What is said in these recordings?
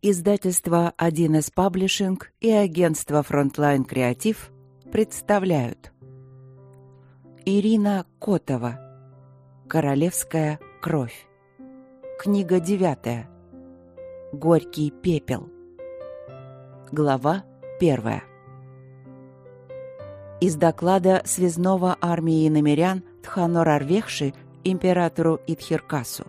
Издательство 1С Паблишинг и агентство Frontline Креатив представляют. Ирина Котова. Королевская кровь Книга девятая. Горький пепел Глава первая. Из доклада связного армии намерян Тханор Арвехши императору Итхиркасу.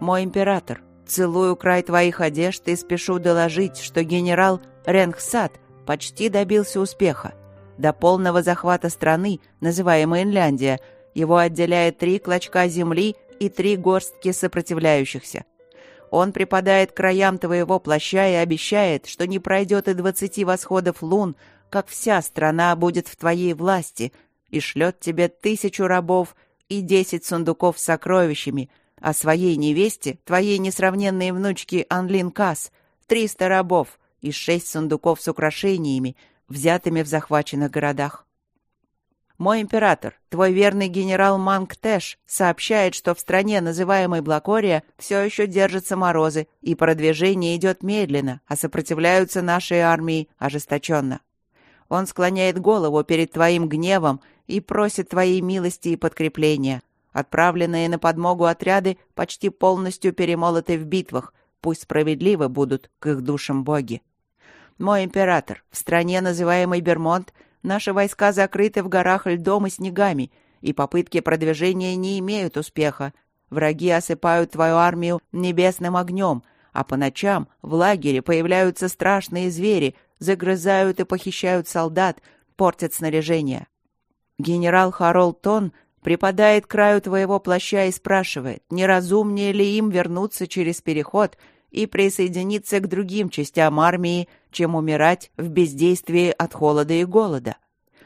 «Мой император, Целую край твоих одежд и спешу доложить, что генерал Ренгсад почти добился успеха. До полного захвата страны, называемой Инляндия, его отделяет три клочка земли и три горстки сопротивляющихся. Он припадает к краям твоего плаща и обещает, что не пройдет и двадцати восходов лун, как вся страна будет в твоей власти, и шлет тебе тысячу рабов и десять сундуков с сокровищами — о своей невесте, твоей несравненной внучке Анлин Касс, триста рабов и шесть сундуков с украшениями, взятыми в захваченных городах. Мой император, твой верный генерал Манг Тэш, сообщает, что в стране, называемой Блакория, все еще держатся морозы, и продвижение идет медленно, а сопротивляются нашей армии ожесточенно. Он склоняет голову перед твоим гневом и просит твоей милости и подкрепления. Отправленные на подмогу отряды почти полностью перемолоты в битвах, пусть справедливы будут к их душам боги. Мой император, в стране, называемой Бермонт, наши войска закрыты в горах льдом и снегами, и попытки продвижения не имеют успеха. Враги осыпают твою армию небесным огнем, а по ночам в лагере появляются страшные звери, загрызают и похищают солдат, портят снаряжение. Генерал Харолд Тон припадает к краю твоего плаща и спрашивает, не разумнее ли им вернуться через переход и присоединиться к другим частям армии, чем умирать в бездействии от холода и голода.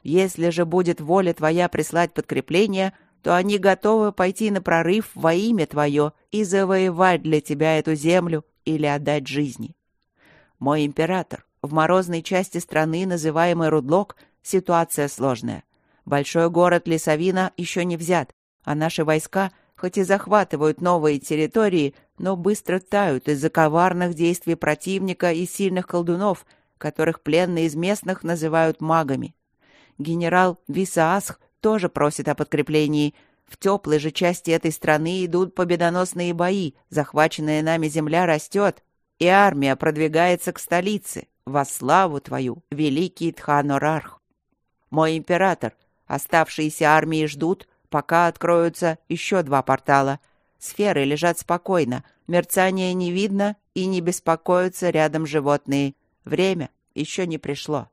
Если же будет воля твоя прислать подкрепление, то они готовы пойти на прорыв во имя твое и завоевать для тебя эту землю или отдать жизни. Мой император, в морозной части страны, называемой Рудлок, ситуация сложная. Большой город Лесовина еще не взят, а наши войска, хоть и захватывают новые территории, но быстро тают из-за коварных действий противника и сильных колдунов, которых пленные из местных называют магами. Генерал Висаасх тоже просит о подкреплении. В теплой же части этой страны идут победоносные бои, захваченная нами земля растет, и армия продвигается к столице, во славу твою, великий Тханорарх. Мой император, Оставшиеся армии ждут, пока откроются еще два портала. Сферы лежат спокойно, мерцания не видно и не беспокоятся рядом животные. Время еще не пришло.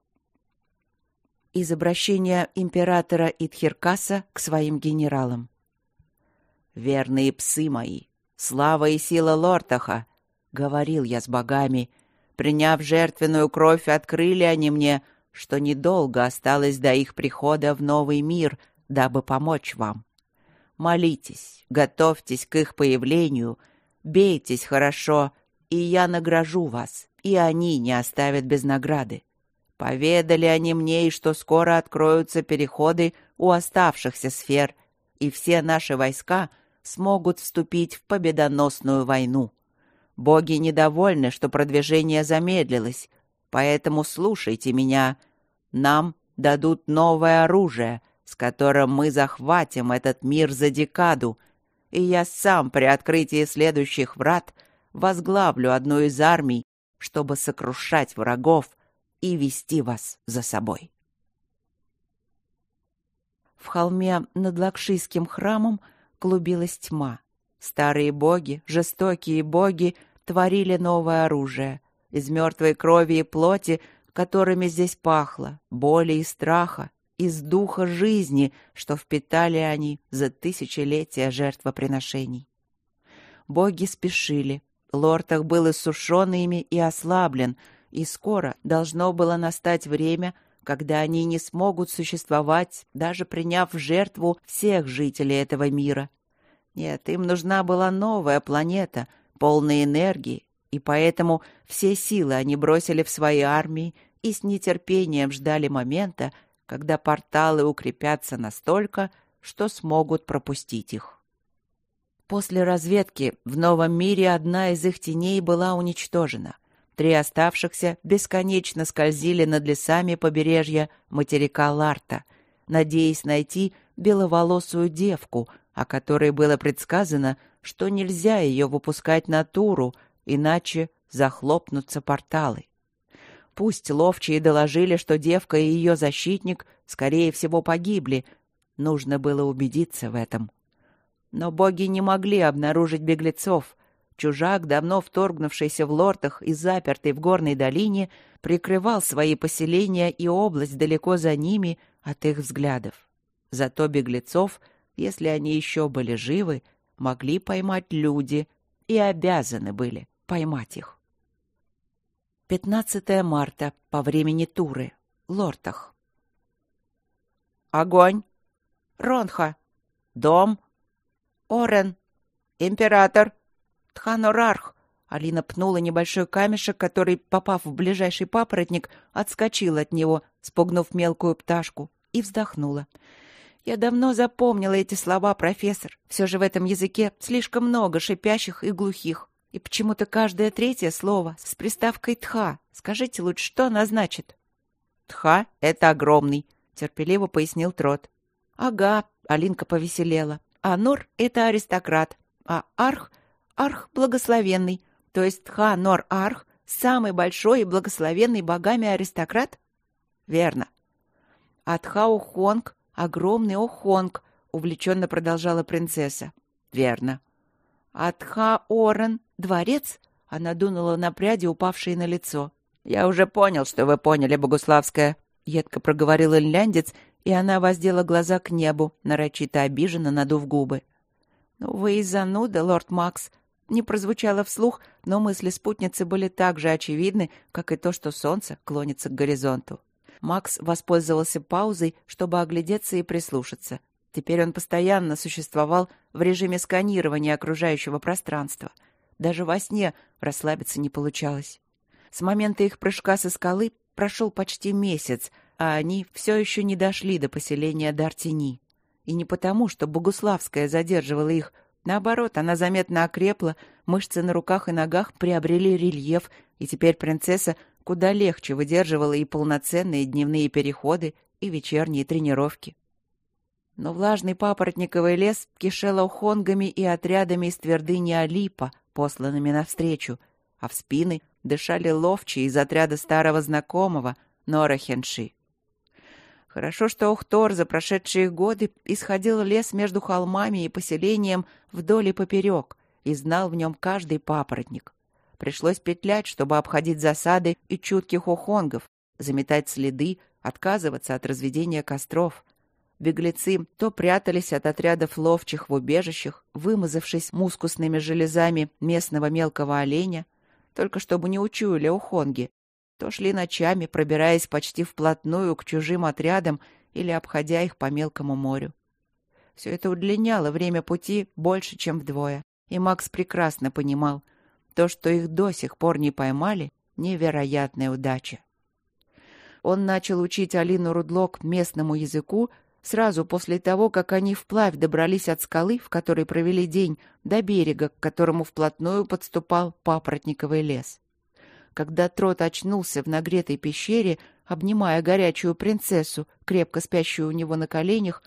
Из обращения императора Итхиркаса к своим генералам. «Верные псы мои, слава и сила Лортаха!» — говорил я с богами. «Приняв жертвенную кровь, открыли они мне, что недолго осталось до их прихода в новый мир, дабы помочь вам. Молитесь, готовьтесь к их появлению, бейтесь хорошо, и я награжу вас, и они не оставят без награды. Поведали они мне, что скоро откроются переходы у оставшихся сфер, и все наши войска смогут вступить в победоносную войну. Боги недовольны, что продвижение замедлилось, Поэтому слушайте меня. Нам дадут новое оружие, с которым мы захватим этот мир за декаду, и я сам при открытии следующих врат возглавлю одну из армий, чтобы сокрушать врагов и вести вас за собой. В холме над Лакшийским храмом клубилась тьма. Старые боги, жестокие боги, творили новое оружие — из мертвой крови и плоти, которыми здесь пахло, боли и страха, из духа жизни, что впитали они за тысячелетия жертвоприношений. Боги спешили. Лорд их был иссушен ими и ослаблен, и скоро должно было настать время, когда они не смогут существовать, даже приняв в жертву всех жителей этого мира. Нет, им нужна была новая планета, полная энергии, и поэтому все силы они бросили в свои армии и с нетерпением ждали момента, когда порталы укрепятся настолько, что смогут пропустить их. После разведки в новом мире одна из их теней была уничтожена. Три оставшихся бесконечно скользили над лесами побережья материка Ларта, надеясь найти беловолосую девку, о которой было предсказано, что нельзя ее выпускать на туру, иначе захлопнутся порталы. Пусть ловчие доложили, что девка и ее защитник, скорее всего, погибли, нужно было убедиться в этом. Но боги не могли обнаружить беглецов, Чужак, давно вторгнувшийся в лортах и запертый в горной долине, прикрывал свои поселения и область далеко за ними от их взглядов. Зато беглецов, если они еще были живы, могли поймать люди и обязаны были поймать их. 15 марта по времени Туры. Лортах. Огонь. Ронха. Дом. Орен. Император. Тханорарх!» Алина пнула небольшой камешек, который, попав в ближайший папоротник, отскочил от него, спугнув мелкую пташку, и вздохнула. «Я давно запомнила эти слова, профессор. Все же в этом языке слишком много шипящих и глухих. И почему-то каждое третье слово с приставкой «тха». Скажите лучше, что она значит?» «Тха — это огромный», — терпеливо пояснил Трот. «Ага», — Алинка повеселела. «А Нор — это аристократ, а Арх Арх благословенный, то есть Тха-Нор-Арх, самый большой и благословенный богами аристократ? Верно. А Тха-Ухонг — огромный Охонг, увлеченно продолжала принцесса. Верно. А Тха-Орен — дворец? Она дунула на пряди, упавшие на лицо. «Я уже понял, что вы поняли, Богуславская», — едко проговорил инляндец, и она воздела глаза к небу, нарочито обиженно надув губы. «Ну вы и зануда, лорд Макс», не прозвучало вслух, но мысли спутницы были так же очевидны, как и то, что солнце клонится к горизонту. Макс воспользовался паузой, чтобы оглядеться и прислушаться. Теперь он постоянно существовал в режиме сканирования окружающего пространства. Даже во сне расслабиться не получалось. С момента их прыжка со скалы прошел почти месяц, а они все еще не дошли до поселения Дартини. И не потому, что Богуславская задерживала их, Наоборот, она заметно окрепла, мышцы на руках и ногах приобрели рельеф, и теперь принцесса куда легче выдерживала и полноценные дневные переходы, и вечерние тренировки. Но влажный папоротниковый лес кишел ухонгами и отрядами из твердыни Алипа, посланными навстречу, а в спины дышали ловчие из отряда старого знакомого Нора Хенши. Хорошо, что Ухтор за прошедшие годы исходил лес между холмами и поселением вдоль и поперек и знал в нем каждый папоротник. Пришлось петлять, чтобы обходить засады и чутких ухонгов, заметать следы, отказываться от разведения костров. Беглецы то прятались от отрядов ловчих в убежищах, вымазавшись мускусными железами местного мелкого оленя, только чтобы не учуяли ухонги, то шли ночами, пробираясь почти вплотную к чужим отрядам или обходя их по мелкому морю. Все это удлиняло время пути больше, чем вдвое, и Макс прекрасно понимал, то, что их до сих пор не поймали, невероятная удача. Он начал учить Алину Рудлок местному языку сразу после того, как они вплавь добрались от скалы, в которой провели день, до берега, к которому вплотную подступал папоротниковый лес. Когда Трот очнулся в нагретой пещере, обнимая горячую принцессу, крепко спящую у него на коленях,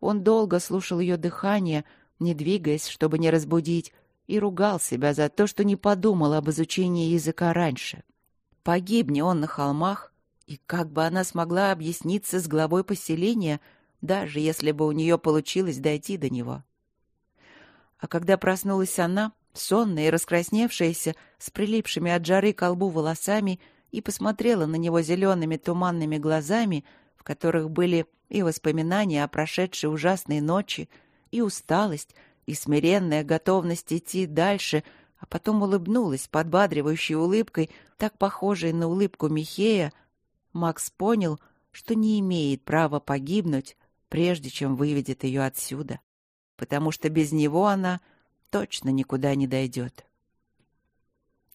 он долго слушал ее дыхание, не двигаясь, чтобы не разбудить, и ругал себя за то, что не подумал об изучении языка раньше. Погибни он на холмах, и как бы она смогла объясниться с главой поселения, даже если бы у нее получилось дойти до него. А когда проснулась она, сонная и раскрасневшаяся, с прилипшими от жары колбу волосами, и посмотрела на него зелеными туманными глазами, в которых были и воспоминания о прошедшей ужасной ночи, и усталость, и смиренная готовность идти дальше, а потом улыбнулась подбадривающей улыбкой, так похожей на улыбку Михея, Макс понял, что не имеет права погибнуть, прежде чем выведет ее отсюда, потому что без него она — точно никуда не дойдет.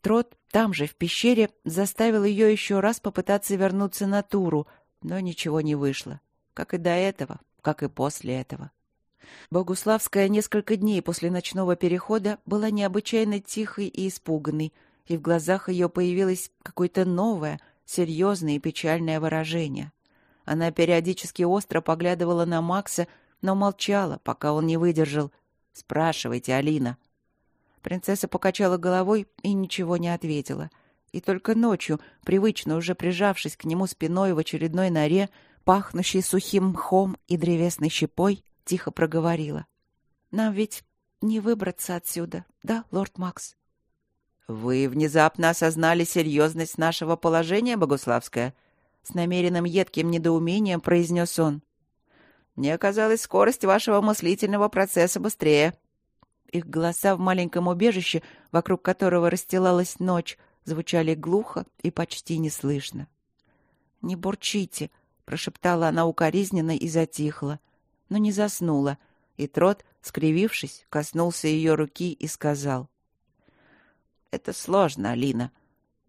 Трот там же, в пещере, заставил ее еще раз попытаться вернуться на Туру, но ничего не вышло, как и до этого, как и после этого. Богуславская несколько дней после ночного перехода была необычайно тихой и испуганной, и в глазах ее появилось какое-то новое, серьезное и печальное выражение. Она периодически остро поглядывала на Макса, но молчала, пока он не выдержал. «Спрашивайте, Алина». Принцесса покачала головой и ничего не ответила. И только ночью, привычно уже прижавшись к нему спиной в очередной норе, пахнущей сухим мхом и древесной щепой, тихо проговорила. «Нам ведь не выбраться отсюда, да, лорд Макс?» «Вы внезапно осознали серьезность нашего положения, Богуславская?» С намеренным едким недоумением произнес он. «Мне казалось, скорость вашего мыслительного процесса быстрее». Их голоса в маленьком убежище, вокруг которого расстилалась ночь, звучали глухо и почти неслышно. «Не бурчите», — прошептала она укоризненно и затихла но не заснула, и Трот, скривившись, коснулся ее руки и сказал. «Это сложно, Алина,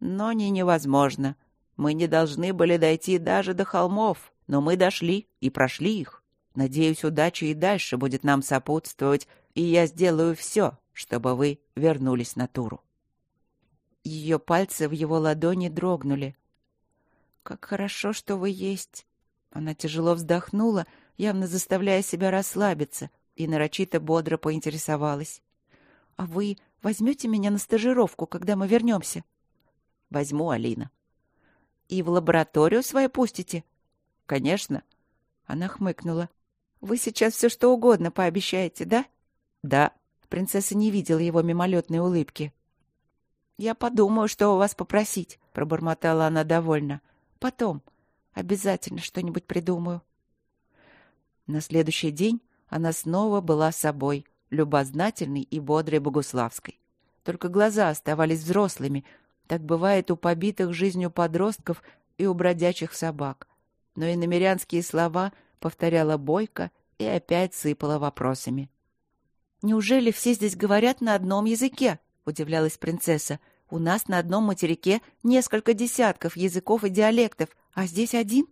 но не невозможно. Мы не должны были дойти даже до холмов, но мы дошли и прошли их. Надеюсь, удача и дальше будет нам сопутствовать, и я сделаю все, чтобы вы вернулись на Туру». Ее пальцы в его ладони дрогнули. «Как хорошо, что вы есть!» Она тяжело вздохнула, явно заставляя себя расслабиться, и нарочито бодро поинтересовалась. «А вы возьмете меня на стажировку, когда мы вернемся?» «Возьму, Алина». «И в лабораторию свою пустите?» «Конечно». Она хмыкнула. «Вы сейчас все что угодно пообещаете, да?» «Да». Принцесса не видела его мимолетной улыбки. «Я подумаю, что у вас попросить», — пробормотала она довольно. «Потом. Обязательно что-нибудь придумаю». На следующий день она снова была собой, любознательной и бодрой Богуславской. Только глаза оставались взрослыми. Так бывает у побитых жизнью подростков и у бродячих собак. Но и намерянские слова повторяла Бойко и опять сыпала вопросами. «Неужели все здесь говорят на одном языке?» — удивлялась принцесса. «У нас на одном материке несколько десятков языков и диалектов, а здесь один?»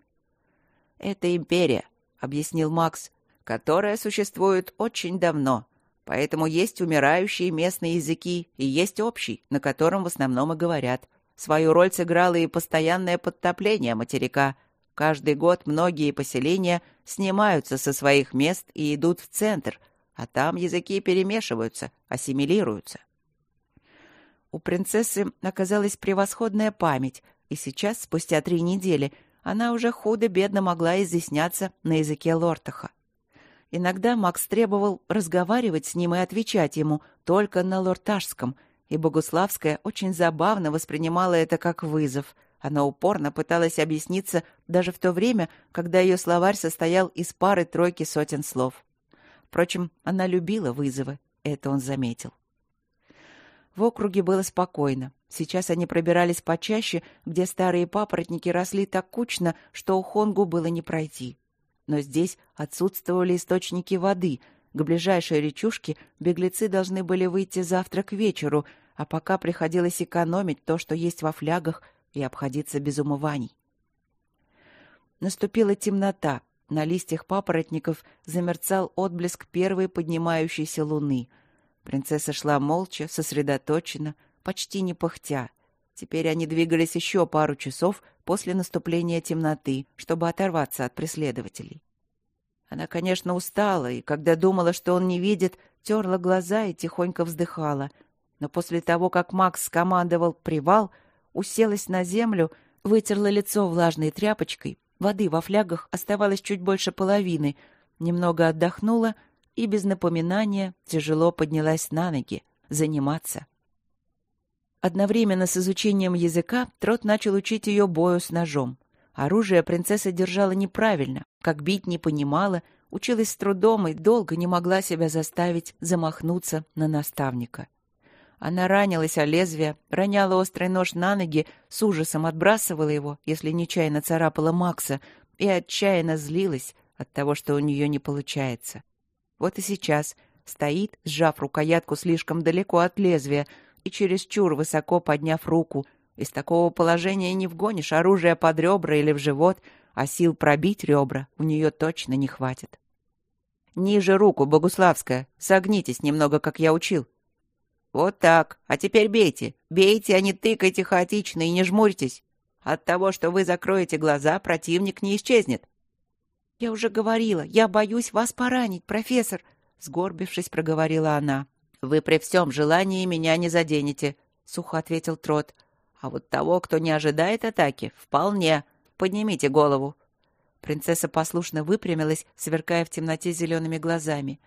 «Это империя», — объяснил Макс, — «которая существует очень давно. Поэтому есть умирающие местные языки и есть общий, на котором в основном и говорят. Свою роль сыграло и постоянное подтопление материка. Каждый год многие поселения снимаются со своих мест и идут в центр, а там языки перемешиваются, ассимилируются. У принцессы оказалась превосходная память, и сейчас, спустя три недели, она уже худо-бедно могла изъясняться на языке Лортаха. Иногда Макс требовал разговаривать с ним и отвечать ему только на лорташском, и Богуславская очень забавно воспринимала это как вызов. Она упорно пыталась объясниться даже в то время, когда ее словарь состоял из пары-тройки сотен слов. Впрочем, она любила вызовы, это он заметил. В округе было спокойно. Сейчас они пробирались почаще, где старые папоротники росли так кучно, что у Хонгу было не пройти. Но здесь отсутствовали источники воды. К ближайшей речушке беглецы должны были выйти завтра к вечеру, а пока приходилось экономить то, что есть во флягах, и обходиться без умываний. Наступила темнота. На листьях папоротников замерцал отблеск первой поднимающейся луны — Принцесса шла молча, сосредоточенно, почти не пыхтя. Теперь они двигались еще пару часов после наступления темноты, чтобы оторваться от преследователей. Она, конечно, устала, и когда думала, что он не видит, терла глаза и тихонько вздыхала. Но после того, как Макс скомандовал «привал», уселась на землю, вытерла лицо влажной тряпочкой, воды во флягах оставалось чуть больше половины, немного отдохнула — и без напоминания тяжело поднялась на ноги. Заниматься. Одновременно с изучением языка Трот начал учить ее бою с ножом. Оружие принцесса держала неправильно, как бить не понимала, училась с трудом и долго не могла себя заставить замахнуться на наставника. Она ранилась о лезвие, роняла острый нож на ноги, с ужасом отбрасывала его, если нечаянно царапала Макса, и отчаянно злилась от того, что у нее не получается. Вот и сейчас стоит, сжав рукоятку слишком далеко от лезвия и чересчур высоко подняв руку. Из такого положения не вгонишь оружие под ребра или в живот, а сил пробить ребра у нее точно не хватит. Ниже руку, Богуславская. Согнитесь немного, как я учил. Вот так. А теперь бейте. Бейте, а не тыкайте хаотично и не жмурьтесь. От того, что вы закроете глаза, противник не исчезнет. Я уже говорила, я боюсь вас поранить, профессор, сгорбившись, проговорила она. Вы при всем желании меня не заденете, сухо ответил Трот. А вот того, кто не ожидает атаки, вполне. Поднимите голову. Принцесса послушно выпрямилась, сверкая в темноте зелеными глазами.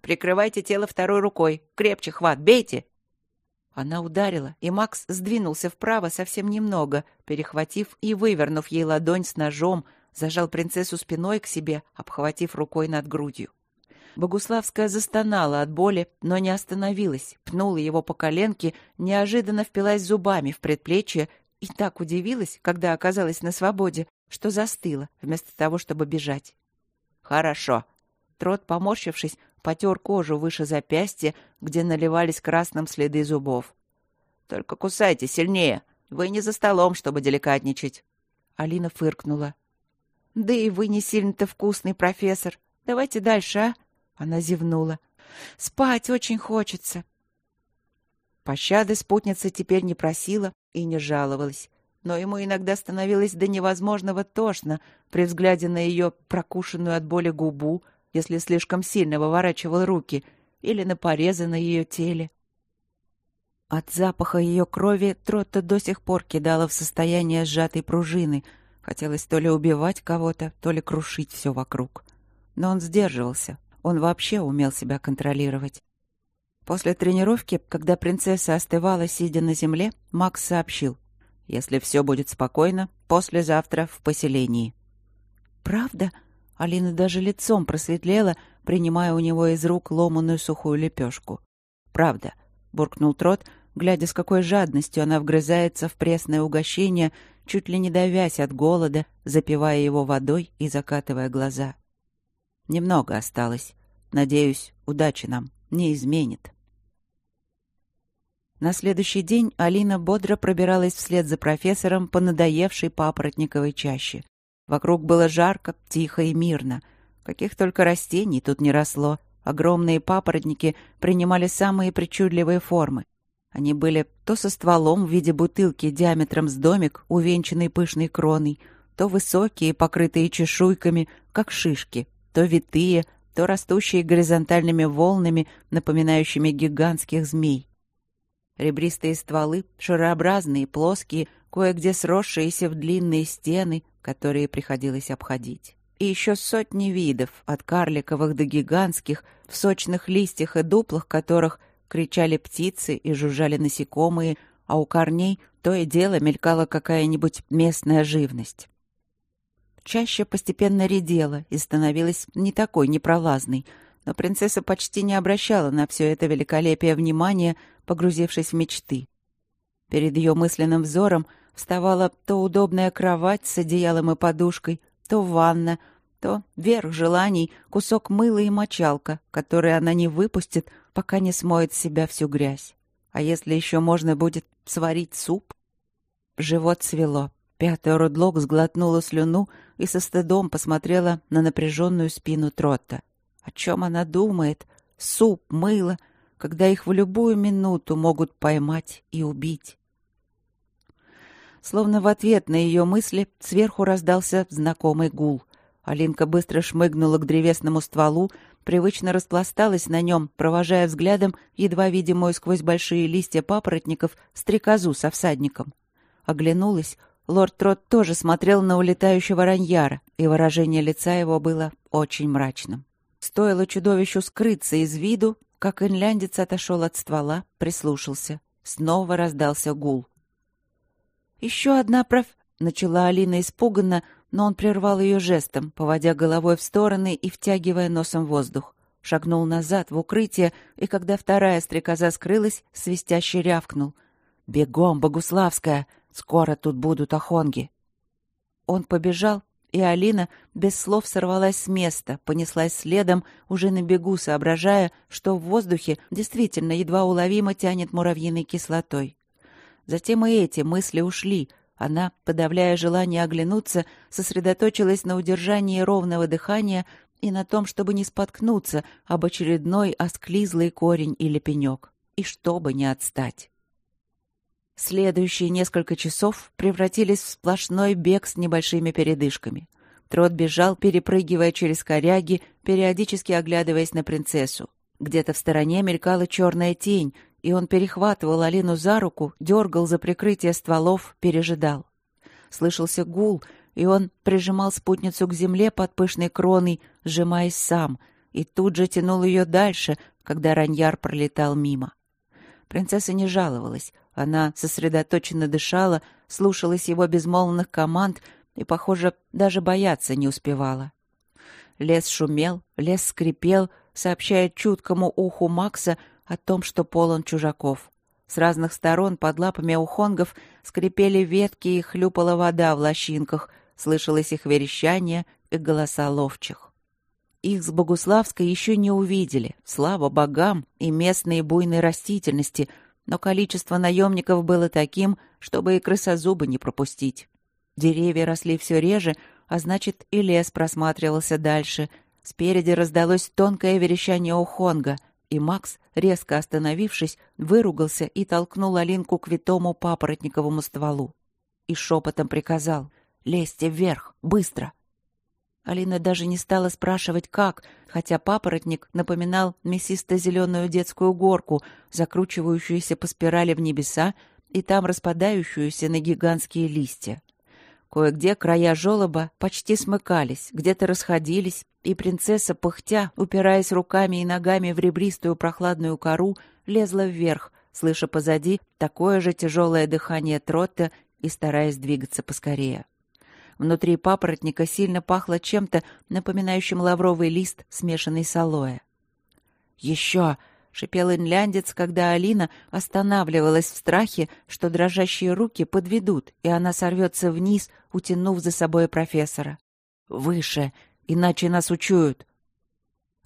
«Прикрывайте тело второй рукой. Крепче хват, бейте!» Она ударила, и Макс сдвинулся вправо совсем немного, перехватив и вывернув ей ладонь с ножом, зажал принцессу спиной к себе, обхватив рукой над грудью. Богуславская застонала от боли, но не остановилась, пнула его по коленке, неожиданно впилась зубами в предплечье и так удивилась, когда оказалась на свободе, что застыла, вместо того, чтобы бежать. «Хорошо». Трот, поморщившись, потер кожу выше запястья, где наливались красным следы зубов. «Только кусайте сильнее. Вы не за столом, чтобы деликатничать». Алина фыркнула. «Да и вы не сильно-то вкусный, профессор. Давайте дальше, а?» Она зевнула. «Спать очень хочется». Пощады спутница теперь не просила и не жаловалась но ему иногда становилось до невозможного тошно при взгляде на ее прокушенную от боли губу, если слишком сильно выворачивал руки, или на порезы на ее теле. От запаха ее крови Тротта до сих пор кидала в состояние сжатой пружины. Хотелось то ли убивать кого-то, то ли крушить все вокруг. Но он сдерживался. Он вообще умел себя контролировать. После тренировки, когда принцесса остывала, сидя на земле, Макс сообщил. Если все будет спокойно, послезавтра в поселении. Правда? Алина даже лицом просветлела, принимая у него из рук ломаную сухую лепешку. Правда, буркнул Трот, глядя, с какой жадностью она вгрызается в пресное угощение, чуть ли не давясь от голода, запивая его водой и закатывая глаза. Немного осталось. Надеюсь, удачи нам не изменит. На следующий день Алина бодро пробиралась вслед за профессором по надоевшей папоротниковой чаще. Вокруг было жарко, тихо и мирно. Каких только растений тут не росло. Огромные папоротники принимали самые причудливые формы. Они были то со стволом в виде бутылки диаметром с домик, увенчанный пышной кроной, то высокие, покрытые чешуйками, как шишки, то витые, то растущие горизонтальными волнами, напоминающими гигантских змей. Ребристые стволы, шарообразные, плоские, кое-где сросшиеся в длинные стены, которые приходилось обходить. И еще сотни видов, от карликовых до гигантских, в сочных листьях и дуплах которых кричали птицы и жужжали насекомые, а у корней то и дело мелькала какая-нибудь местная живность. Чаще постепенно редела и становилась не такой непролазной, но принцесса почти не обращала на все это великолепие внимания, погрузившись в мечты. Перед ее мысленным взором вставала то удобная кровать с одеялом и подушкой, то ванна, то верх желаний, кусок мыла и мочалка, который она не выпустит, пока не смоет с себя всю грязь. А если еще можно будет сварить суп? Живот свело. Пятый Рудлок сглотнула слюну и со стыдом посмотрела на напряженную спину Тротта. О чем она думает? Суп, мыло, когда их в любую минуту могут поймать и убить. Словно в ответ на ее мысли сверху раздался знакомый гул. Алинка быстро шмыгнула к древесному стволу, привычно распласталась на нем, провожая взглядом едва видимую сквозь большие листья папоротников стрекозу со всадником. Оглянулась. Лорд Трот тоже смотрел на улетающего раньяра, и выражение лица его было очень мрачным. Стоило чудовищу скрыться из виду, как инляндец отошел от ствола, прислушался. Снова раздался гул. «Еще одна проф...» — начала Алина испуганно, но он прервал ее жестом, поводя головой в стороны и втягивая носом воздух. Шагнул назад в укрытие, и когда вторая стрекоза скрылась, свистяще рявкнул. «Бегом, Богуславская! Скоро тут будут охонги!» Он побежал, и Алина без слов сорвалась с места, понеслась следом, уже на бегу соображая, что в воздухе действительно едва уловимо тянет муравьиной кислотой. Затем и эти мысли ушли. Она, подавляя желание оглянуться, сосредоточилась на удержании ровного дыхания и на том, чтобы не споткнуться об очередной осклизлый корень или пенек, и чтобы не отстать. Следующие несколько часов превратились в сплошной бег с небольшими передышками. Трот бежал, перепрыгивая через коряги, периодически оглядываясь на принцессу. Где-то в стороне мелькала черная тень, и он перехватывал Алину за руку, дергал за прикрытие стволов, пережидал. Слышался гул, и он прижимал спутницу к земле под пышной кроной, сжимаясь сам, и тут же тянул ее дальше, когда раньяр пролетал мимо. Принцесса не жаловалась. Она сосредоточенно дышала, слушалась его безмолвных команд и, похоже, даже бояться не успевала. Лес шумел, лес скрипел, сообщая чуткому уху Макса о том, что полон чужаков. С разных сторон под лапами ухонгов скрипели ветки и хлюпала вода в лощинках, слышалось их верещание и голоса ловчих. Их с Богуславской еще не увидели, слава богам и местной буйной растительности, но количество наемников было таким, чтобы и крысозубы не пропустить. Деревья росли все реже, а значит, и лес просматривался дальше. Спереди раздалось тонкое верещание ухонга — и Макс, резко остановившись, выругался и толкнул Алинку к витому папоротниковому стволу. И шепотом приказал «Лезьте вверх! Быстро!» Алина даже не стала спрашивать, как, хотя папоротник напоминал мясисто-зеленую детскую горку, закручивающуюся по спирали в небеса и там распадающуюся на гигантские листья. Кое-где края желоба почти смыкались, где-то расходились, и принцесса, пыхтя, упираясь руками и ногами в ребристую прохладную кору, лезла вверх, слыша позади такое же тяжелое дыхание Тротта и стараясь двигаться поскорее. Внутри папоротника сильно пахло чем-то, напоминающим лавровый лист, смешанный с алоэ. «Еще!» — шипел инляндец, когда Алина останавливалась в страхе, что дрожащие руки подведут, и она сорвется вниз, утянув за собой профессора. «Выше! Иначе нас учуют!»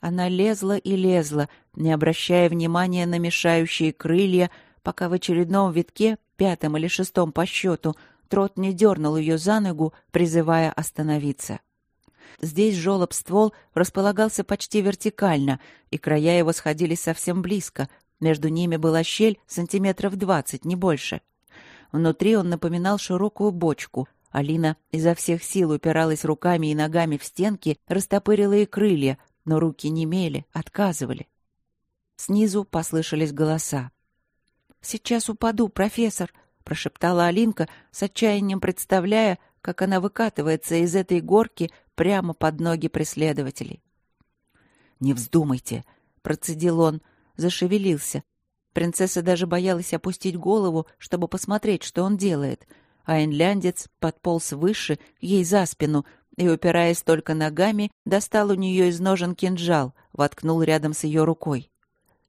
Она лезла и лезла, не обращая внимания на мешающие крылья, пока в очередном витке, пятом или шестом по счету, Трот не дернул ее за ногу, призывая остановиться. — Здесь жолоб ствол располагался почти вертикально, и края его сходились совсем близко. Между ними была щель сантиметров двадцать, не больше. Внутри он напоминал широкую бочку. Алина изо всех сил упиралась руками и ногами в стенки, растопырила и крылья, но руки не мели, отказывали. Снизу послышались голоса. «Сейчас упаду, профессор!» — прошептала Алинка, с отчаянием представляя, как она выкатывается из этой горки прямо под ноги преследователей. «Не вздумайте!» — процедил он, зашевелился. Принцесса даже боялась опустить голову, чтобы посмотреть, что он делает, а инляндец подполз выше, ей за спину, и, упираясь только ногами, достал у нее из ножен кинжал, воткнул рядом с ее рукой.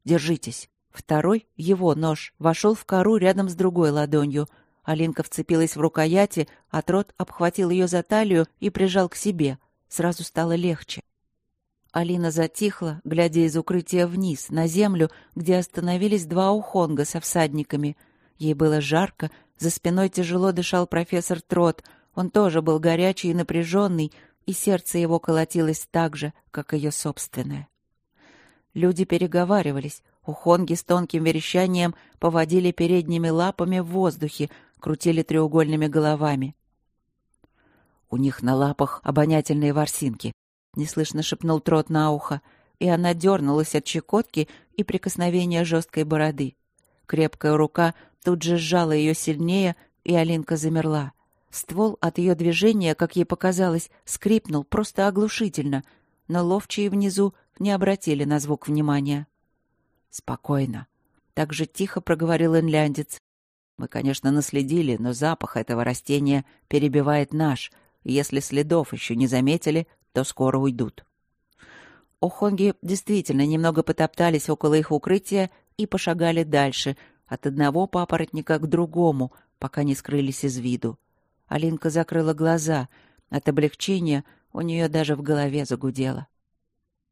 «Держитесь!» Второй, его нож, вошел в кору рядом с другой ладонью — Алинка вцепилась в рукояти, а Трот обхватил ее за талию и прижал к себе. Сразу стало легче. Алина затихла, глядя из укрытия вниз, на землю, где остановились два ухонга со всадниками. Ей было жарко, за спиной тяжело дышал профессор Трот. Он тоже был горячий и напряженный, и сердце его колотилось так же, как ее собственное. Люди переговаривались. Ухонги с тонким верещанием поводили передними лапами в воздухе, крутили треугольными головами. «У них на лапах обонятельные ворсинки», — неслышно шепнул Трот на ухо, и она дернулась от щекотки и прикосновения жесткой бороды. Крепкая рука тут же сжала ее сильнее, и Алинка замерла. Ствол от ее движения, как ей показалось, скрипнул просто оглушительно, но ловчие внизу не обратили на звук внимания. «Спокойно», — так же тихо проговорил инляндец. Мы, конечно, наследили, но запах этого растения перебивает наш. Если следов еще не заметили, то скоро уйдут. Охонги действительно немного потоптались около их укрытия и пошагали дальше, от одного папоротника к другому, пока не скрылись из виду. Алинка закрыла глаза. От облегчения у нее даже в голове загудело.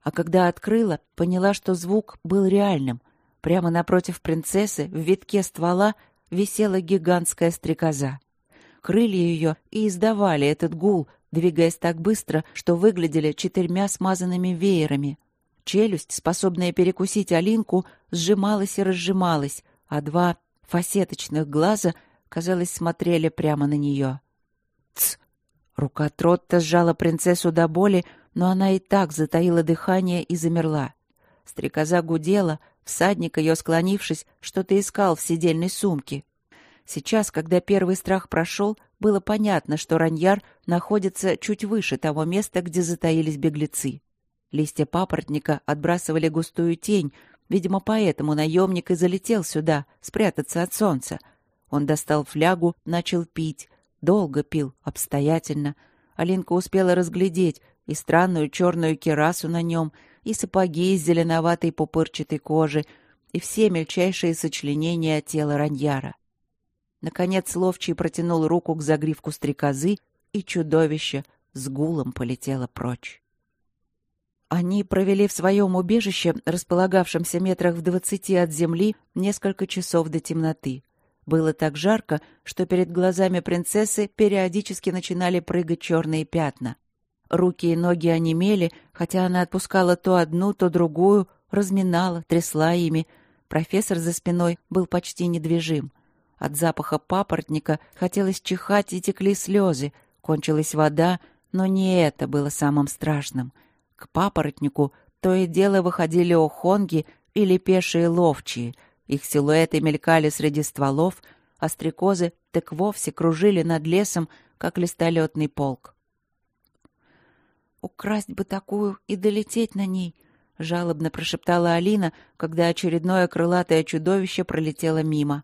А когда открыла, поняла, что звук был реальным. Прямо напротив принцессы, в витке ствола, висела гигантская стрекоза. Крылья ее и издавали этот гул, двигаясь так быстро, что выглядели четырьмя смазанными веерами. Челюсть, способная перекусить Алинку, сжималась и разжималась, а два фасеточных глаза, казалось, смотрели прямо на нее. «Тсс!» Рука Тротта сжала принцессу до боли, но она и так затаила дыхание и замерла. Стрекоза гудела, всадник ее, склонившись, что-то искал в сидельной сумке. Сейчас, когда первый страх прошел, было понятно, что Раньяр находится чуть выше того места, где затаились беглецы. Листья папоротника отбрасывали густую тень, видимо, поэтому наемник и залетел сюда, спрятаться от солнца. Он достал флягу, начал пить. Долго пил, обстоятельно. Алинка успела разглядеть и странную черную кирасу на нем, и сапоги из зеленоватой пупырчатой кожи, и все мельчайшие сочленения тела Раньяра. Наконец ловчий протянул руку к загривку стрекозы, и чудовище с гулом полетело прочь. Они провели в своем убежище, располагавшемся метрах в двадцати от земли, несколько часов до темноты. Было так жарко, что перед глазами принцессы периодически начинали прыгать черные пятна. Руки и ноги онемели, хотя она отпускала то одну, то другую, разминала, трясла ими. Профессор за спиной был почти недвижим. От запаха папоротника хотелось чихать и текли слезы. Кончилась вода, но не это было самым страшным. К папоротнику то и дело выходили охонги или пешие ловчие. Их силуэты мелькали среди стволов, а стрекозы так вовсе кружили над лесом, как листолетный полк. «Украсть бы такую и долететь на ней!» — жалобно прошептала Алина, когда очередное крылатое чудовище пролетело мимо.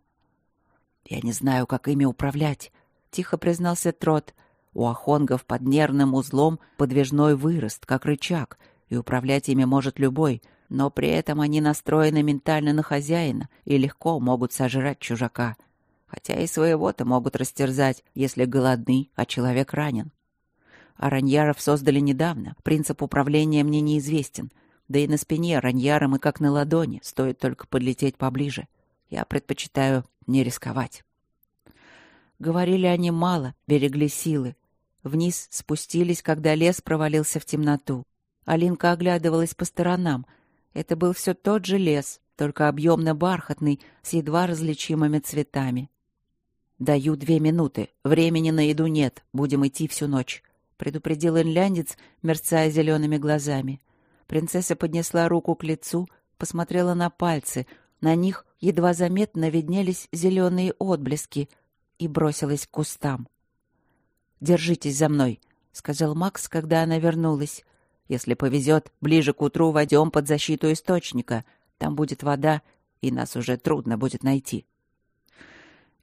«Я не знаю, как ими управлять», — тихо признался Трот. «У ахонгов под нервным узлом подвижной вырост, как рычаг, и управлять ими может любой, но при этом они настроены ментально на хозяина и легко могут сожрать чужака. Хотя и своего-то могут растерзать, если голодны, а человек ранен. Араньяров создали недавно, принцип управления мне неизвестен, да и на спине раньяром и как на ладони, стоит только подлететь поближе. Я предпочитаю не рисковать. Говорили они мало, берегли силы. Вниз спустились, когда лес провалился в темноту. Алинка оглядывалась по сторонам. Это был все тот же лес, только объемно-бархатный, с едва различимыми цветами. «Даю две минуты. Времени на еду нет. Будем идти всю ночь», — предупредил инляндец, мерцая зелеными глазами. Принцесса поднесла руку к лицу, посмотрела на пальцы. На них едва заметно виднелись зеленые отблески и бросилась к кустам. «Держитесь за мной», — сказал Макс, когда она вернулась. «Если повезет, ближе к утру войдем под защиту источника. Там будет вода, и нас уже трудно будет найти».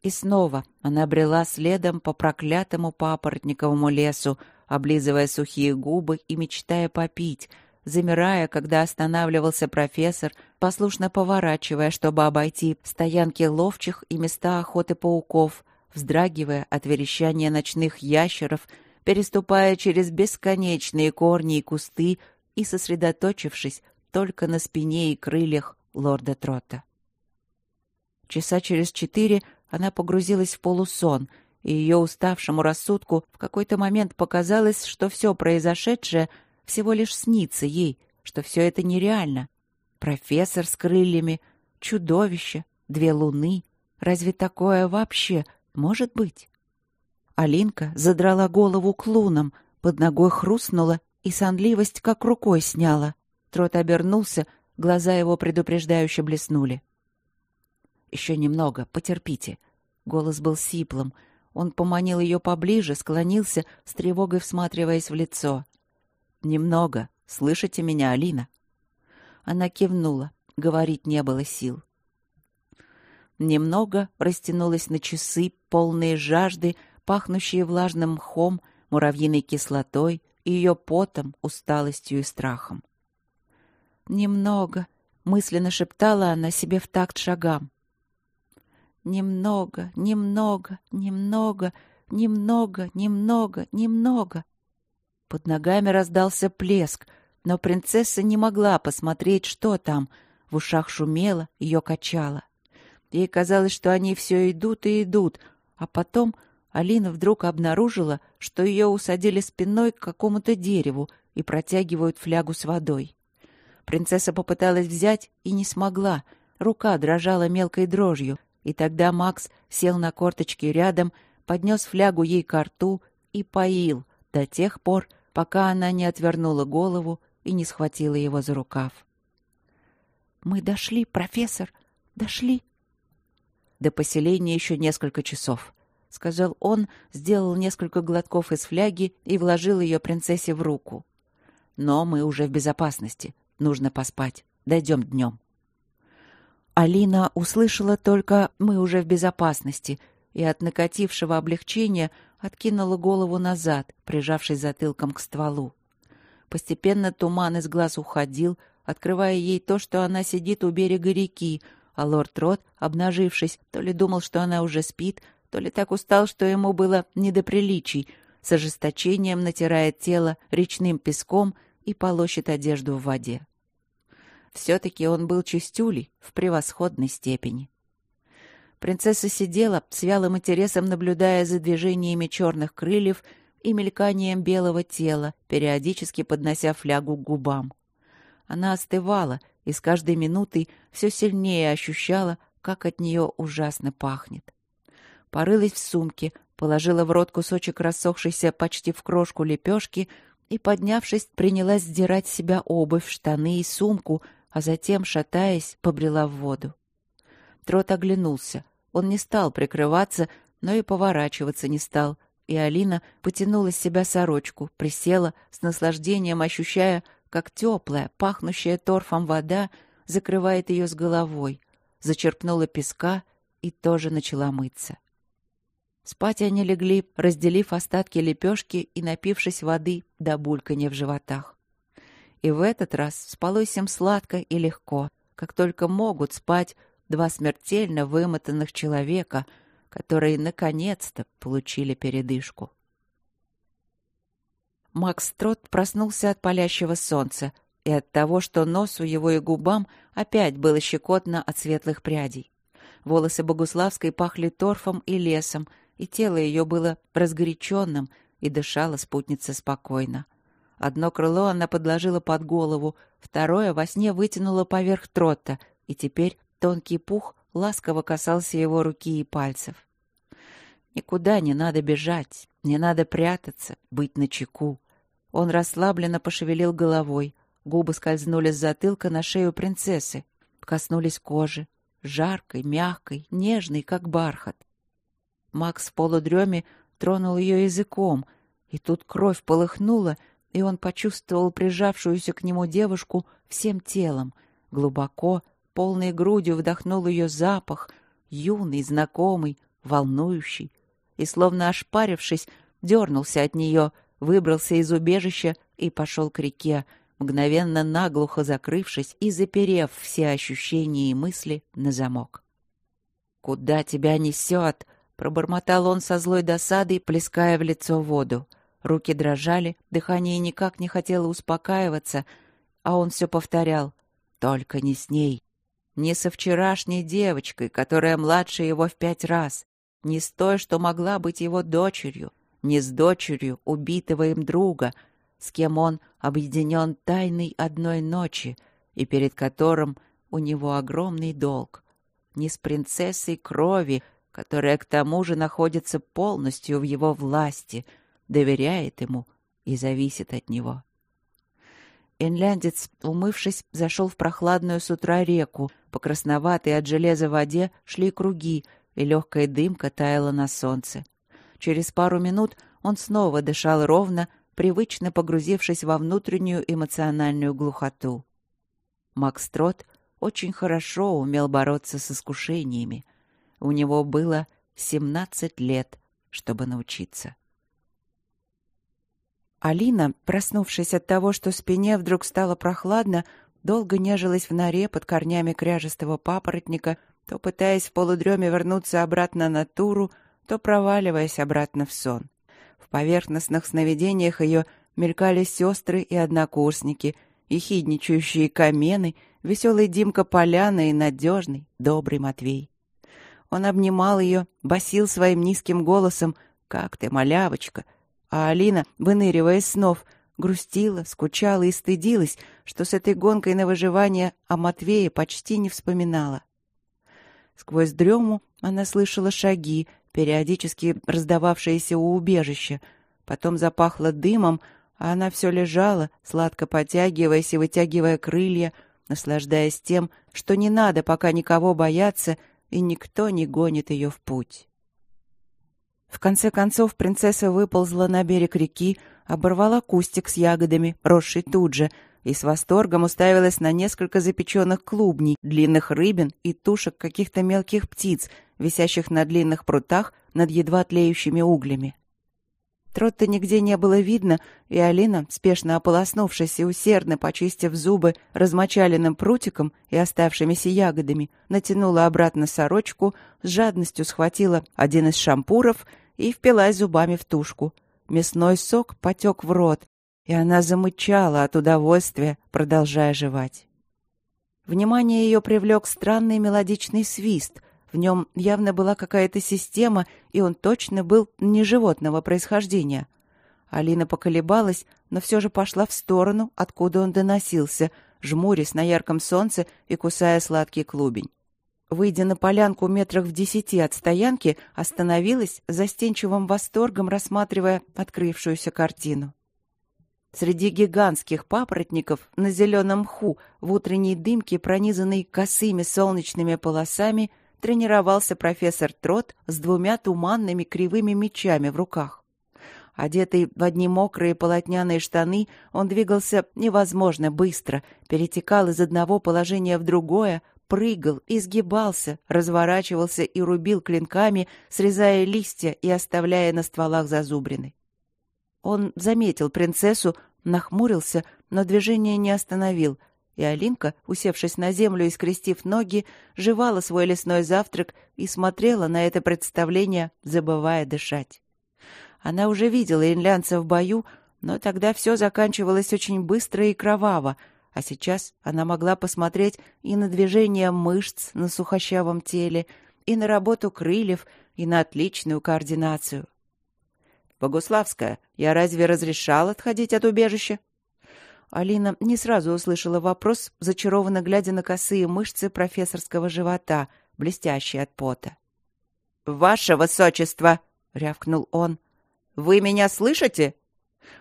И снова она брела следом по проклятому папоротниковому лесу, облизывая сухие губы и мечтая попить — замирая, когда останавливался профессор, послушно поворачивая, чтобы обойти стоянки ловчих и места охоты пауков, вздрагивая от верещания ночных ящеров, переступая через бесконечные корни и кусты и сосредоточившись только на спине и крыльях лорда Трота. Часа через четыре она погрузилась в полусон, и ее уставшему рассудку в какой-то момент показалось, что все произошедшее — всего лишь снится ей, что все это нереально. Профессор с крыльями, чудовище, две луны. Разве такое вообще может быть? Алинка задрала голову к лунам, под ногой хрустнула и сонливость как рукой сняла. Трот обернулся, глаза его предупреждающе блеснули. «Еще немного, потерпите». Голос был сиплым. Он поманил ее поближе, склонился, с тревогой всматриваясь в лицо. «Немного. Слышите меня, Алина?» Она кивнула. Говорить не было сил. Немного растянулась на часы, полные жажды, пахнущие влажным мхом, муравьиной кислотой, ее потом, усталостью и страхом. «Немного», — мысленно шептала она себе в такт шагам. «Немного, немного, немного, немного, немного, немного». Под ногами раздался плеск, но принцесса не могла посмотреть, что там. В ушах шумело, ее качало. Ей казалось, что они все идут и идут, а потом Алина вдруг обнаружила, что ее усадили спиной к какому-то дереву и протягивают флягу с водой. Принцесса попыталась взять и не смогла. Рука дрожала мелкой дрожью, и тогда Макс сел на корточки рядом, поднес флягу ей к рту и поил до тех пор, пока она не отвернула голову и не схватила его за рукав. «Мы дошли, профессор, дошли!» «До поселения еще несколько часов», — сказал он, сделал несколько глотков из фляги и вложил ее принцессе в руку. «Но мы уже в безопасности. Нужно поспать. Дойдем днем». Алина услышала только «мы уже в безопасности» и от накатившего облегчения откинула голову назад, прижавшись затылком к стволу. Постепенно туман из глаз уходил, открывая ей то, что она сидит у берега реки, а лорд Рот, обнажившись, то ли думал, что она уже спит, то ли так устал, что ему было не до приличий, с ожесточением натирает тело речным песком и полощет одежду в воде. Все-таки он был чистюлей в превосходной степени. Принцесса сидела, с вялым интересом наблюдая за движениями черных крыльев и мельканием белого тела, периодически поднося флягу к губам. Она остывала и с каждой минутой все сильнее ощущала, как от нее ужасно пахнет. Порылась в сумке, положила в рот кусочек рассохшейся почти в крошку лепешки и, поднявшись, принялась сдирать с себя обувь, штаны и сумку, а затем, шатаясь, побрела в воду. Трот оглянулся. Он не стал прикрываться, но и поворачиваться не стал, и Алина потянула с себя сорочку, присела, с наслаждением ощущая, как теплая, пахнущая торфом вода закрывает ее с головой, зачерпнула песка и тоже начала мыться. Спать они легли, разделив остатки лепешки и напившись воды до бульканья в животах. И в этот раз спалось им сладко и легко, как только могут спать два смертельно вымотанных человека, которые наконец-то получили передышку. Макс Трот проснулся от палящего солнца и от того, что носу его и губам опять было щекотно от светлых прядей. Волосы Богуславской пахли торфом и лесом, и тело ее было разгоряченным, и дышала спутница спокойно. Одно крыло она подложила под голову, второе во сне вытянула поверх трота, и теперь тонкий пух ласково касался его руки и пальцев. Никуда не надо бежать, не надо прятаться, быть начеку. Он расслабленно пошевелил головой, губы скользнули с затылка на шею принцессы, коснулись кожи, жаркой, мягкой, нежной, как бархат. Макс в полудреме тронул ее языком, и тут кровь полыхнула, и он почувствовал прижавшуюся к нему девушку всем телом, глубоко, полной грудью вдохнул ее запах, юный, знакомый, волнующий, и, словно ошпарившись, дернулся от нее, выбрался из убежища и пошел к реке, мгновенно наглухо закрывшись и заперев все ощущения и мысли на замок. «Куда тебя несет?» — пробормотал он со злой досадой, плеская в лицо воду. Руки дрожали, дыхание никак не хотело успокаиваться, а он все повторял. «Только не с ней. Не со вчерашней девочкой, которая младше его в пять раз. Не с той, что могла быть его дочерью. Не с дочерью убитого им друга, с кем он объединен тайной одной ночи и перед которым у него огромный долг. Не с принцессой крови, которая к тому же находится полностью в его власти — доверяет ему и зависит от него. Инляндец, умывшись, зашел в прохладную с утра реку. По красноватой от железа воде шли круги, и легкая дымка таяла на солнце. Через пару минут он снова дышал ровно, привычно погрузившись во внутреннюю эмоциональную глухоту. Макс Трот очень хорошо умел бороться с искушениями. У него было семнадцать лет, чтобы научиться. Алина, проснувшись от того, что спине вдруг стало прохладно, долго нежилась в норе под корнями кряжестого папоротника, то пытаясь в полудреме вернуться обратно на туру, то проваливаясь обратно в сон. В поверхностных сновидениях ее мелькали сестры и однокурсники, ехидничающие камены, веселый Димка Поляна и надежный, добрый Матвей. Он обнимал ее, басил своим низким голосом Как ты, малявочка?» А Алина, выныривая из снов, грустила, скучала и стыдилась, что с этой гонкой на выживание о Матвее почти не вспоминала. Сквозь дрему она слышала шаги, периодически раздававшиеся у убежища. Потом запахло дымом, а она все лежала, сладко потягиваясь и вытягивая крылья, наслаждаясь тем, что не надо пока никого бояться, и никто не гонит ее в путь. В конце концов принцесса выползла на берег реки, оборвала кустик с ягодами, росший тут же, и с восторгом уставилась на несколько запеченных клубней, длинных рыбин и тушек каких-то мелких птиц, висящих на длинных прутах над едва тлеющими углями. Тротта нигде не было видно, и Алина, спешно ополоснувшись и усердно почистив зубы размочаленным прутиком и оставшимися ягодами, натянула обратно сорочку, с жадностью схватила один из шампуров и впилась зубами в тушку. Мясной сок потек в рот, и она замычала от удовольствия, продолжая жевать. Внимание ее привлек странный мелодичный свист — в нем явно была какая-то система, и он точно был не животного происхождения. Алина поколебалась, но все же пошла в сторону, откуда он доносился, жмурясь на ярком солнце и кусая сладкий клубень. Выйдя на полянку метрах в десяти от стоянки, остановилась, застенчивым восторгом рассматривая открывшуюся картину. Среди гигантских папоротников на зеленом мху в утренней дымке, пронизанной косыми солнечными полосами, тренировался профессор Трот с двумя туманными кривыми мечами в руках. Одетый в одни мокрые полотняные штаны, он двигался невозможно быстро, перетекал из одного положения в другое, прыгал, изгибался, разворачивался и рубил клинками, срезая листья и оставляя на стволах зазубрины. Он заметил принцессу, нахмурился, но движение не остановил — и Алинка, усевшись на землю и скрестив ноги, жевала свой лесной завтрак и смотрела на это представление, забывая дышать. Она уже видела инлянца в бою, но тогда все заканчивалось очень быстро и кроваво, а сейчас она могла посмотреть и на движение мышц на сухощавом теле, и на работу крыльев, и на отличную координацию. «Богуславская, я разве разрешал отходить от убежища?» Алина не сразу услышала вопрос, зачарованно глядя на косые мышцы профессорского живота, блестящие от пота. «Ваше высочество!» — рявкнул он. «Вы меня слышите?»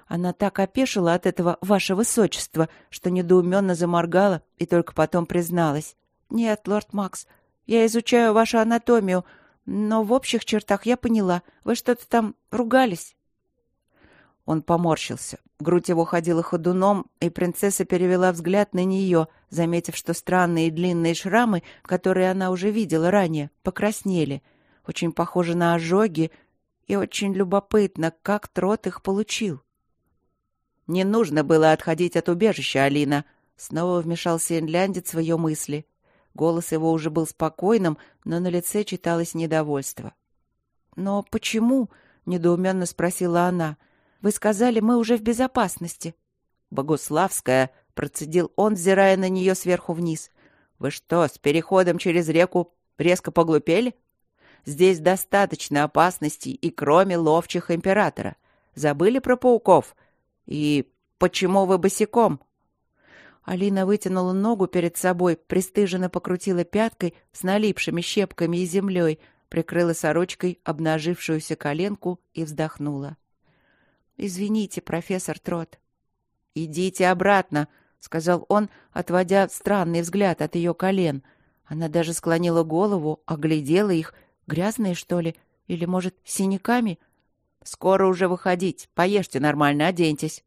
Она так опешила от этого «ваше высочество», что недоуменно заморгала и только потом призналась. «Нет, лорд Макс, я изучаю вашу анатомию, но в общих чертах я поняла. Вы что-то там ругались?» Он поморщился. Грудь его ходила ходуном, и принцесса перевела взгляд на нее, заметив, что странные длинные шрамы, которые она уже видела ранее, покраснели. Очень похожи на ожоги, и очень любопытно, как Трот их получил. «Не нужно было отходить от убежища, Алина», — снова вмешался инляндец в ее мысли. Голос его уже был спокойным, но на лице читалось недовольство. «Но почему?» — недоуменно спросила она — вы сказали, мы уже в безопасности. Богуславская, процедил он, взирая на нее сверху вниз. Вы что, с переходом через реку резко поглупели? Здесь достаточно опасностей и кроме ловчих императора. Забыли про пауков? И почему вы босиком? Алина вытянула ногу перед собой, пристыженно покрутила пяткой с налипшими щепками и землей, прикрыла сорочкой обнажившуюся коленку и вздохнула. «Извините, профессор Трот». «Идите обратно», — сказал он, отводя странный взгляд от ее колен. Она даже склонила голову, оглядела их. Грязные, что ли? Или, может, синяками? «Скоро уже выходить. Поешьте нормально, оденьтесь».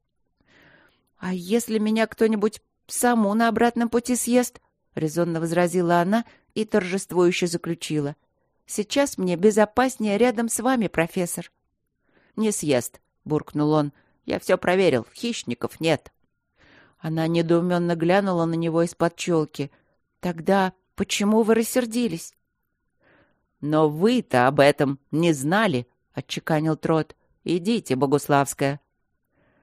«А если меня кто-нибудь саму на обратном пути съест?» — резонно возразила она и торжествующе заключила. «Сейчас мне безопаснее рядом с вами, профессор». «Не съест», буркнул он. «Я все проверил. Хищников нет». Она недоуменно глянула на него из-под челки. «Тогда почему вы рассердились?» «Но вы-то об этом не знали», — отчеканил Трот. «Идите, Богуславская».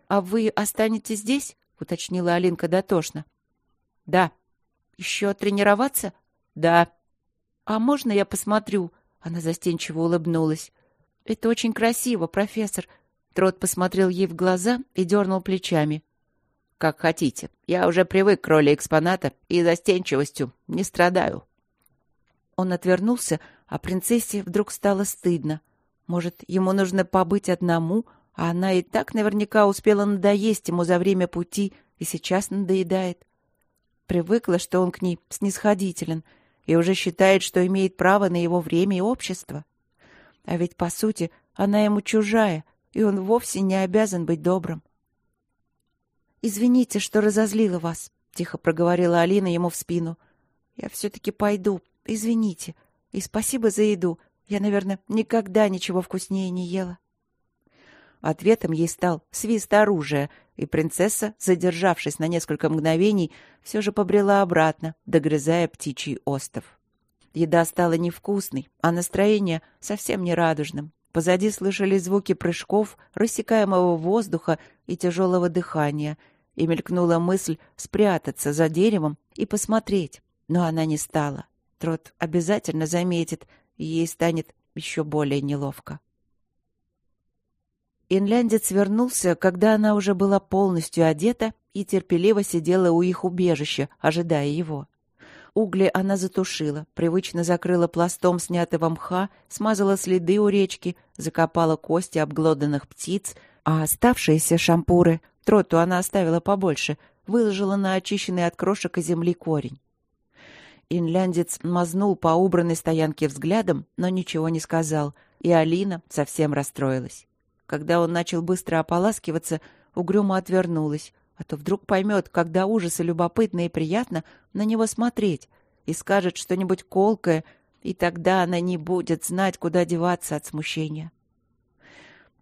«А вы останетесь здесь?» — уточнила Алинка дотошно. «Да». «Еще тренироваться?» «Да». «А можно я посмотрю?» — она застенчиво улыбнулась. Это очень красиво, профессор. Трот посмотрел ей в глаза и дернул плечами. Как хотите. Я уже привык к роли экспоната и застенчивостью не страдаю. Он отвернулся, а принцессе вдруг стало стыдно. Может, ему нужно побыть одному, а она и так наверняка успела надоесть ему за время пути и сейчас надоедает. Привыкла, что он к ней снисходителен и уже считает, что имеет право на его время и общество. А ведь, по сути, она ему чужая, и он вовсе не обязан быть добрым. «Извините, что разозлила вас», — тихо проговорила Алина ему в спину. «Я все-таки пойду. Извините. И спасибо за еду. Я, наверное, никогда ничего вкуснее не ела». Ответом ей стал свист оружия, и принцесса, задержавшись на несколько мгновений, все же побрела обратно, догрызая птичий остов. Еда стала невкусной, а настроение совсем не радужным. Позади слышались звуки прыжков, рассекаемого воздуха и тяжелого дыхания, и мелькнула мысль спрятаться за деревом и посмотреть, но она не стала. Трот обязательно заметит, и ей станет еще более неловко. Инляндец вернулся, когда она уже была полностью одета и терпеливо сидела у их убежища, ожидая его. Угли она затушила, привычно закрыла пластом снятого мха, смазала следы у речки, закопала кости обглоданных птиц, а оставшиеся шампуры, троту она оставила побольше, выложила на очищенный от крошек и земли корень. Инляндец мазнул по убранной стоянке взглядом, но ничего не сказал, и Алина совсем расстроилась. Когда он начал быстро ополаскиваться, угрюмо отвернулась, а то вдруг поймет, когда ужаса любопытно и приятно на него смотреть, и скажет что-нибудь колкое, и тогда она не будет знать, куда деваться от смущения.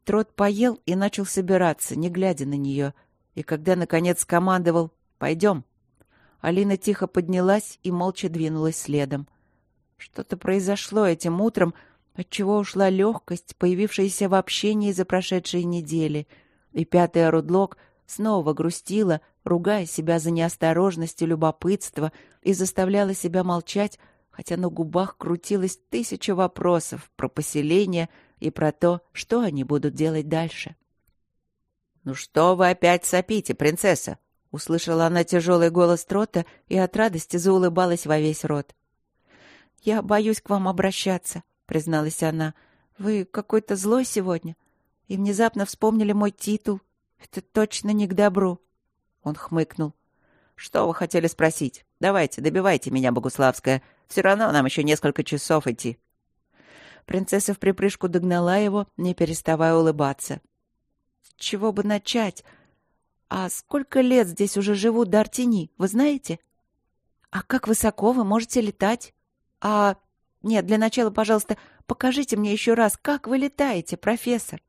Трот поел и начал собираться, не глядя на нее, и когда, наконец, командовал «Пойдем», Алина тихо поднялась и молча двинулась следом. Что-то произошло этим утром, отчего ушла легкость, появившаяся в общении за прошедшие недели, и пятая Рудлок снова грустила, ругая себя за неосторожность и любопытство, и заставляла себя молчать, хотя на губах крутилось тысяча вопросов про поселение и про то, что они будут делать дальше. «Ну что вы опять сопите, принцесса?» — услышала она тяжелый голос Трота и от радости заулыбалась во весь рот. «Я боюсь к вам обращаться», призналась она. «Вы какой-то злой сегодня. И внезапно вспомнили мой титул. Это точно не к добру». Он хмыкнул. «Что вы хотели спросить? Давайте, добивайте меня, Богуславская. Все равно нам еще несколько часов идти». Принцесса в припрыжку догнала его, не переставая улыбаться. «С чего бы начать? А сколько лет здесь уже живут Д'Артини, вы знаете? А как высоко вы можете летать? А нет, для начала, пожалуйста, покажите мне еще раз, как вы летаете, профессор.